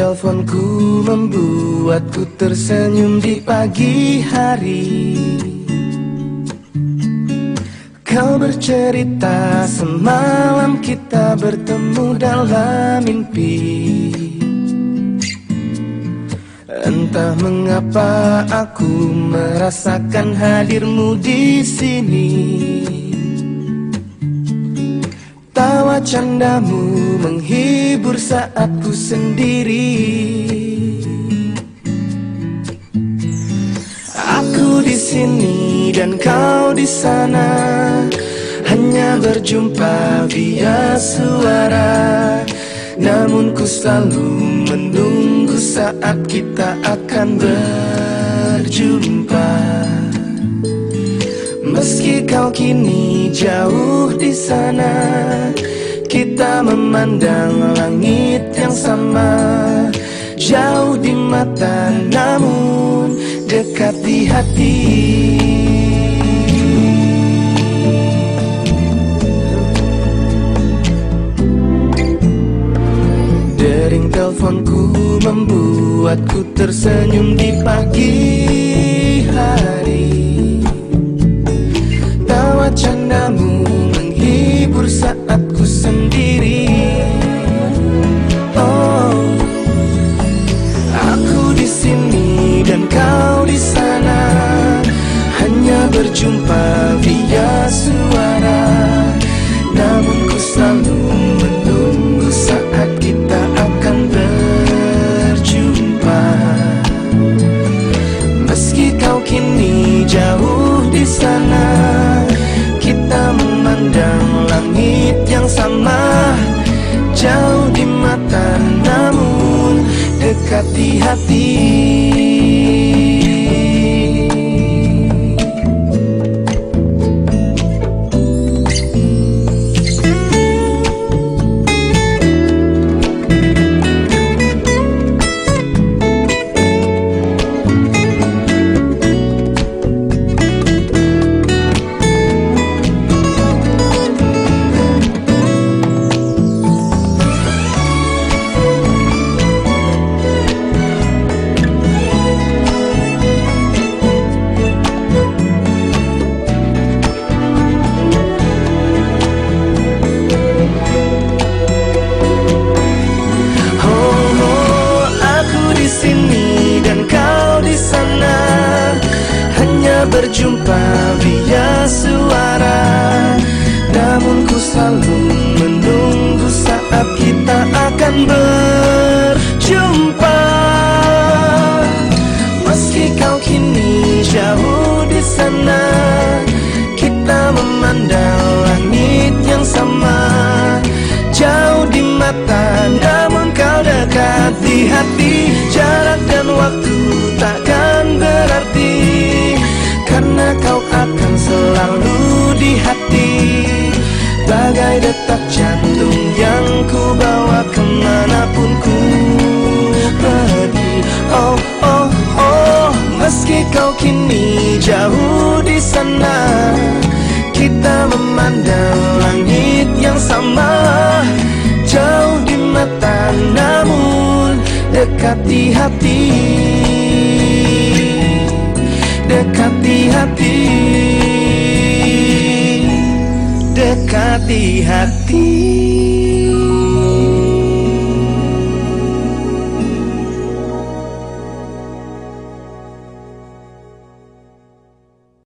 teleponku membuatku tersenyum di pagi hari. Kau bercerita semalam kita bertemu dalam mimpi. Entah mengapa aku merasakan hadirmu di sini candamu menghibur saat ku sendiri. Aku di sini dan kau di sana Hanya berjumpa via suara. Namun ku selalu menunggu saat kita akan berjumpa. Meski kau kini jauh di sana Kita memandang langit yang sama. Jauh di mata namun dekat di hati. Dering teleponku membuatku tersenyum di pagi hari. Tawa candamu menghibur saat ku sendiri. Oh, aku di sini dan kau di sana. Hanya berjumpa via suara. Namun ku selalu menunggu saat kita akan berjumpa. Meski kau kini jauh di sana Kita memandang langit yang sama Jauh di mata namun dekat di hati berjumpa via suara. Namun ku selalu menunggu saat kita akan berjumpa. Meski kau kini jauh di sana Kita memandang langit yang sama. Jauh di mata namun kau dekat di hati Jarak detak jantung yang ku bawa ke mana pun ku pergi. Oh, oh, oh Meski kau kini jauh di sana Kita memandang langit yang sama Jauh di mata namun dekat di hati. Dekat di hati Dekat di hati